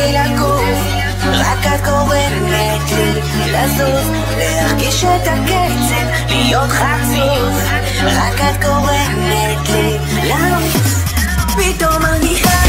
לי לגור, רק את גורמת לי לזוז, להרגיש את הקצב, להיות חצוף, רק את גורמת לי לעוף, פתאום מרגישה